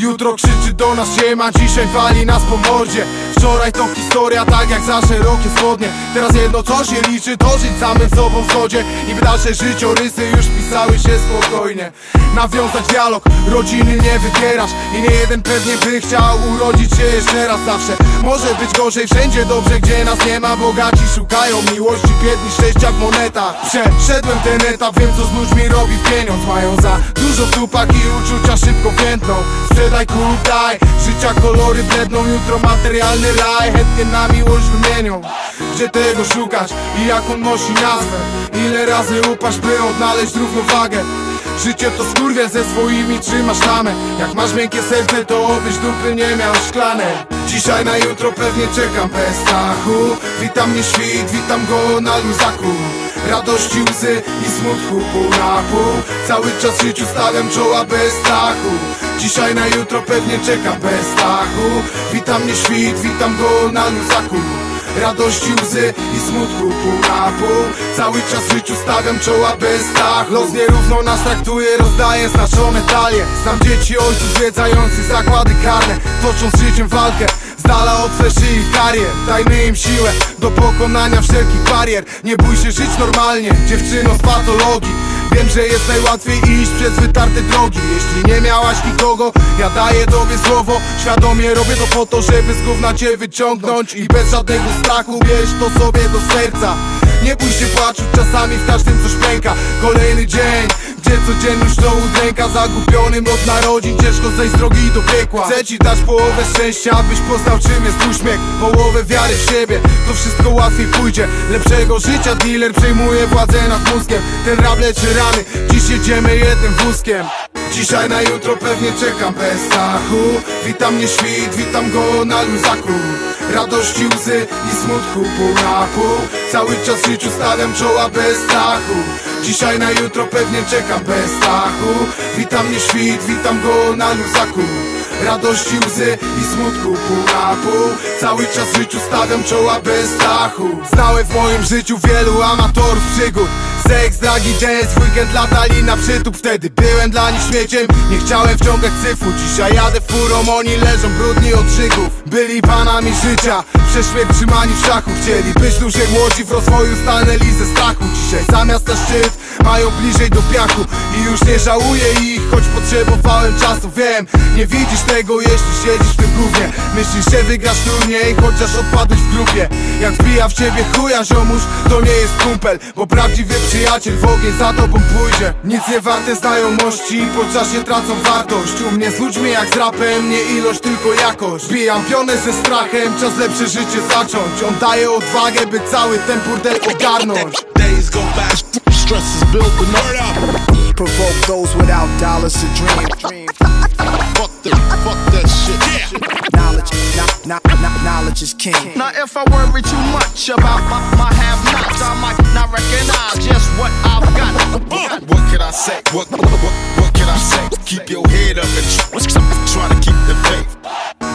Jutro krzyczy do nas siema, dzisiaj wali nas po mordzie. Wczoraj to historia, tak jak za szerokie spodnie. Teraz jedno co się liczy, to żyć samym sobą w zgodzie. Niby dalsze życiorysy już pisały się spokojnie. Nawiązać dialog, rodziny nie wybierasz. I nie jeden pewnie by chciał urodzić się jeszcze raz zawsze. Może być gorzej wszędzie dobrze, gdzie nas nie ma. Bogaci szukają miłości, biedni szczęścia w monetach. Przeszedłem ten etap, wiem co z ludźmi robi pieniądz. Mają za dużo w i uczucia szybko więdną Sprzedaj kup, życia kolory bledną Jutro materialny raj, chętnie na miłość wymienią Gdzie tego szukać i jak on nosi nazwę. Ile razy upaść, by odnaleźć równowagę? Życie to skurwiel ze swoimi trzymasz tamę Jak masz miękkie serce to obyś dupy nie miał szklanej Dzisiaj na jutro pewnie czekam bez strachu. Witam mnie świt, witam go na luzaku. Radości, łzy i smutku pół na pół Cały czas życiu stawiam czoła bez strachu Dzisiaj na jutro pewnie czekam bez strachu Witam mnie świt, witam go na luzaku. Radości, łzy i smutku pół na pół Cały czas życiu stawiam czoła bez strach Los nierówno nas traktuje, rozdaje znaczone talie. Znam dzieci ojców zwiedzających zakłady karne. Tocząc z życiem walkę z dala od ich karier. Dajmy im siłę do pokonania wszelkich barier. Nie bój się żyć normalnie, dziewczyno z patologii Wiem, że jest najłatwiej iść przez wytarte drogi. Jeśli nie miałaś nikogo, ja daję tobie słowo. Świadomie robię to po to, żeby z gówna cię wyciągnąć. I bez żadnego strachu bierz to sobie do serca. Nie bój się płaczu, czasami w każdym coś pęka. Kolejny dzień, gdzie codzienność to udręka Zagubionym od narodzin, ciężko zejść z drogi do piekła. Chcę ci dać połowę szczęścia, abyś poznał czym jest uśmiech Połowę wiary w siebie, to wszystko łatwiej pójdzie Lepszego życia dealer przejmuje władzę nad mózgiem. Ten rap leczy rany, dziś jedziemy jednym wózkiem. Dzisiaj na jutro pewnie czekam bez strachu. Witam mnie świt, witam go na luzaku. Radości, łzy i smutku pół na pół Cały czas życiu stawiam czoła bez strachu Dzisiaj na jutro pewnie czekam bez strachu Witam mnie świt, witam go na luzaku Radości, łzy i smutku pół na pół Cały czas życiu stawiam czoła bez strachu Znałem w moim życiu wielu amatorów przygód. Seks, dragi, dance, weekend latali na przytup. Wtedy byłem dla nich śmieciem, nie chciałem wciągać cyfru Dzisiaj jadę furą, oni leżą brudni od żygów. Byli panami życia, prześmiech trzymani w szachu. Chcieli być dłużej młodzi, w rozwoju stanęli ze strachu. Dzisiaj zamiast na szczyt, mają bliżej do piachu I już nie żałuję ich, choć potrzebowałem czasu Wiem, nie widzisz tego, jeśli siedzisz w tym gównie. Myślisz, że wygrasz turniej, chociaż odpadłeś w grupie. Jak wbija w ciebie chuja ziomuś, to nie jest kumpel Bo prawdziwy przyjaciel w ogień za tobą pójdzie. Nic nie warte znajomości, po czasie tracą wartość. U mnie z ludźmi jak z rapem, nie ilość, tylko jakość. Bijam pionę ze strachem, czas lepsze życie zacząć. On daje odwagę, by cały ten burdel ogarnąć. Days go stress is building up. provoke those without dollars to dream. Fuck the, fuck that shit. Yeah. Knowledge, not, not, not, knowledge is king. Now if I worry too much about my, my have-nots, I might not recognize just what I've got. Uh, what can I say? What, what, what, what can I say? Keep your head up and tr- try to keep the faith.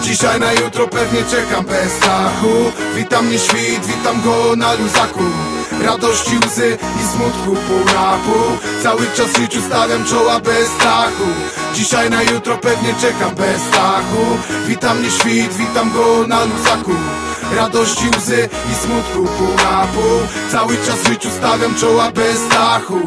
Dzisiaj na jutro pewnie czekam bez strachu Witam mnie świt, witam go na luzaku Radości, łzy i smutku pół na pół Cały czas życiu stawiam czoła bez strachu Dzisiaj na jutro pewnie czekam bez strachu Witam mnie świt, witam go na luzaku. Radości, łzy i smutku pół na pół Cały czas życiu stawiam czoła bez strachu